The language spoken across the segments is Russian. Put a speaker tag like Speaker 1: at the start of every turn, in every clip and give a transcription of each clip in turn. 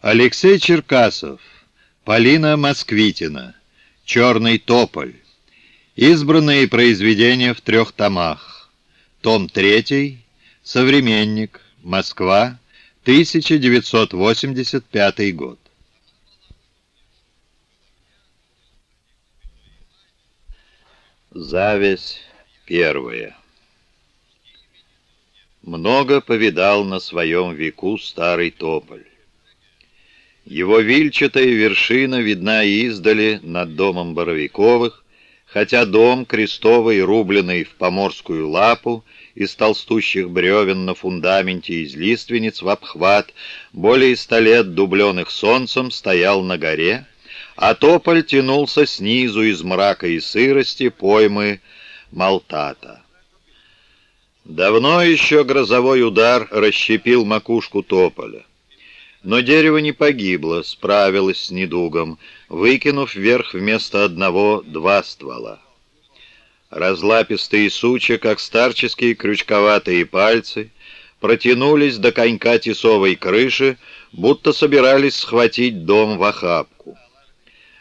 Speaker 1: Алексей Черкасов, Полина Москвитина, «Черный тополь». Избранные произведения в трех томах. Том 3, «Современник», Москва, 1985 год. Зависть первая. Много повидал на своем веку старый тополь. Его вильчатая вершина видна издали над домом Боровиковых, хотя дом, крестовый, рубленный в поморскую лапу, из толстущих бревен на фундаменте из лиственниц в обхват, более ста лет дубленых солнцем, стоял на горе, а тополь тянулся снизу из мрака и сырости поймы Малтата. Давно еще грозовой удар расщепил макушку тополя. Но дерево не погибло, справилось с недугом, выкинув вверх вместо одного два ствола. Разлапистые сучья, как старческие крючковатые пальцы, протянулись до конька тесовой крыши, будто собирались схватить дом в охапку.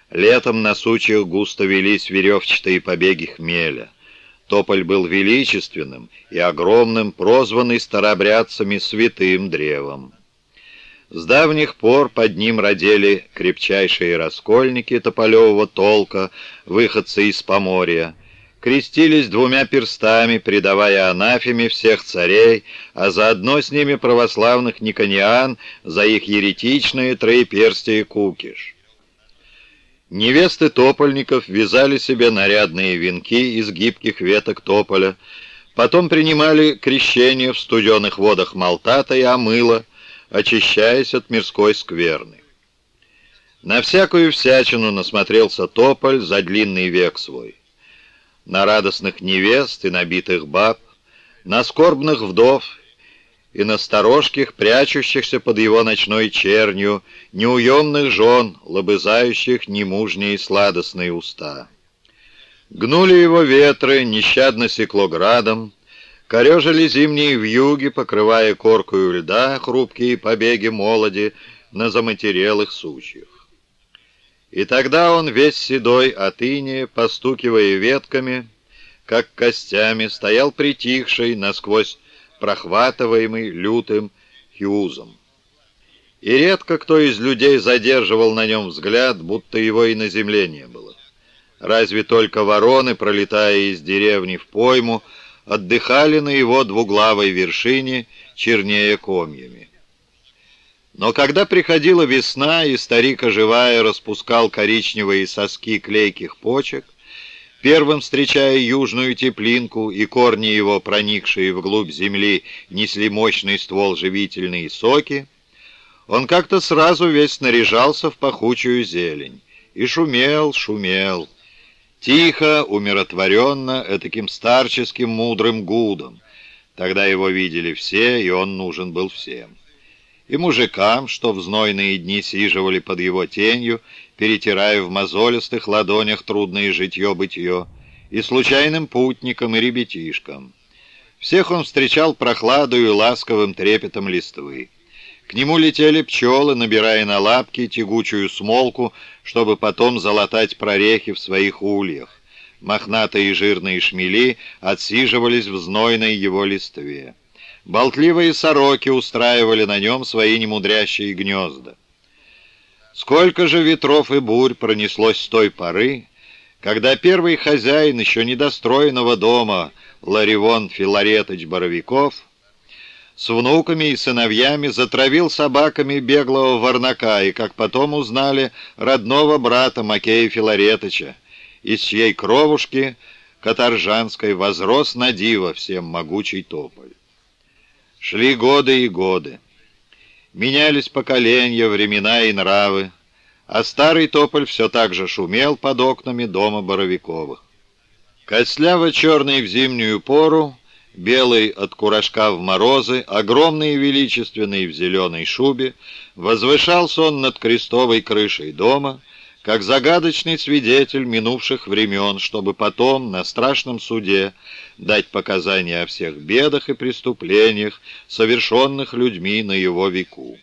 Speaker 1: Летом на сучьях густо велись веревчатые побеги хмеля. Тополь был величественным и огромным, прозванный старобрядцами святым древом. С давних пор под ним родили крепчайшие раскольники тополевого толка, выходцы из Поморья, крестились двумя перстами, предавая анафеме всех царей, а заодно с ними православных никониан за их еретичные троеперстие кукиш. Невесты топольников вязали себе нарядные венки из гибких веток тополя, потом принимали крещение в студеных водах Малтата и Амыла, очищаясь от мирской скверны. На всякую всячину насмотрелся тополь за длинный век свой. На радостных невест и набитых баб, на скорбных вдов и на сторожких, прячущихся под его ночной чернью, неуемных жен, лобызающих немужние сладостные уста. Гнули его ветры, нещадно секло градом, Корежили зимние вьюги, покрывая коркою льда хрупкие побеги молоди на заматерелых сучьях. И тогда он весь седой от иния, постукивая ветками, как костями, стоял притихший, насквозь прохватываемый лютым хьюзом. И редко кто из людей задерживал на нем взгляд, будто его и на земле не было. Разве только вороны, пролетая из деревни в пойму, отдыхали на его двуглавой вершине, чернее комьями. Но когда приходила весна, и старик, оживая, распускал коричневые соски клейких почек, первым встречая южную теплинку, и корни его, проникшие вглубь земли, несли мощный ствол живительные соки, он как-то сразу весь наряжался в пахучую зелень и шумел, шумел, Тихо, умиротворенно, этаким старческим мудрым гудом. Тогда его видели все, и он нужен был всем. И мужикам, что в знойные дни сиживали под его тенью, перетирая в мозолистых ладонях трудное житье-бытье, и случайным путникам, и ребятишкам. Всех он встречал прохладою и ласковым трепетом листвы. К нему летели пчелы, набирая на лапки тягучую смолку, чтобы потом залатать прорехи в своих ульях. Мохнатые жирные шмели отсиживались в знойной его листве. Болтливые сороки устраивали на нем свои немудрящие гнезда. Сколько же ветров и бурь пронеслось с той поры, когда первый хозяин еще недостроенного дома Ларивон Филаретович Боровиков с внуками и сыновьями затравил собаками беглого варнака и, как потом узнали, родного брата Макея Филаретыча, из чьей кровушки каторжанской возрос на диво всем могучий тополь. Шли годы и годы. Менялись поколения, времена и нравы, а старый тополь все так же шумел под окнами дома Боровиковых. Косляво-черный в зимнюю пору, белый от куражка в морозы, огромный и величественный в зеленой шубе, возвышался он над крестовой крышей дома, как загадочный свидетель минувших времен, чтобы потом на страшном суде дать показания о всех бедах и преступлениях, совершенных людьми на его веку.